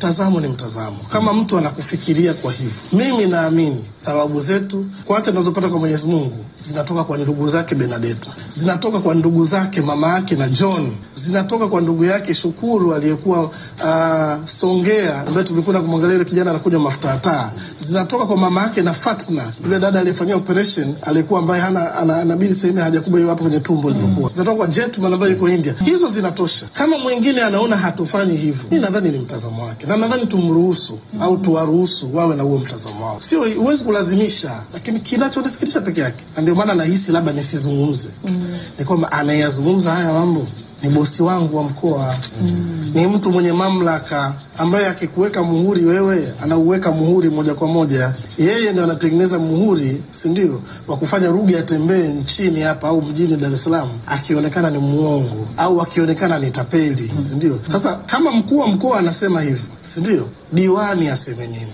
mtazamo ni mtazamo. Kama mtu anakufikiria kwa hivyo, mimi naamini thawabu zetu kwacha tunazopata kwa Mwenyezi Mungu zinatoka kwa ndugu zake Benadeta, zinatoka kwa ndugu zake mama yake na John, zinatoka kwa ndugu yake Shukuru aliyekuwa uh, Songea, ambaye tumekwenda kumwangalia yule kijana anakunywa mafuta taa, zinatoka kwa mama yake na Fatna, yule dada aliyefanyia operation aliyekuwa ambaye hana anabidi sehemu haja kubwa hiyo hapo kwenye tumbo ilipokuwa, zinatoka kwa Jetman ambaye yuko India. Hizo zinatosha. Kama mwingine anaona hatufanyi hivyo, mimi nadhani ni mtazamo wake, na nadhani tumruhusu au tuwaruhusu wawe na huo mtazamo wao, sio huwezi kulazimisha, lakini kinachonisikitisha peke yake, na ndio maana nahisi labda nisizungumze. Ni kwamba anayazungumza haya mambo ni bosi wangu wa mkoa mm. ni mtu mwenye mamlaka ambaye akikuweka muhuri wewe anauweka muhuri moja kwa moja. Yeye ndio anatengeneza muhuri, si ndio, wa kufanya Ruge atembee nchini hapa au mjini Dar es Salaam akionekana ni muongo au akionekana ni tapeli, si ndio? Sasa kama mkuu wa mkoa anasema hivi, si ndio, diwani aseme nini?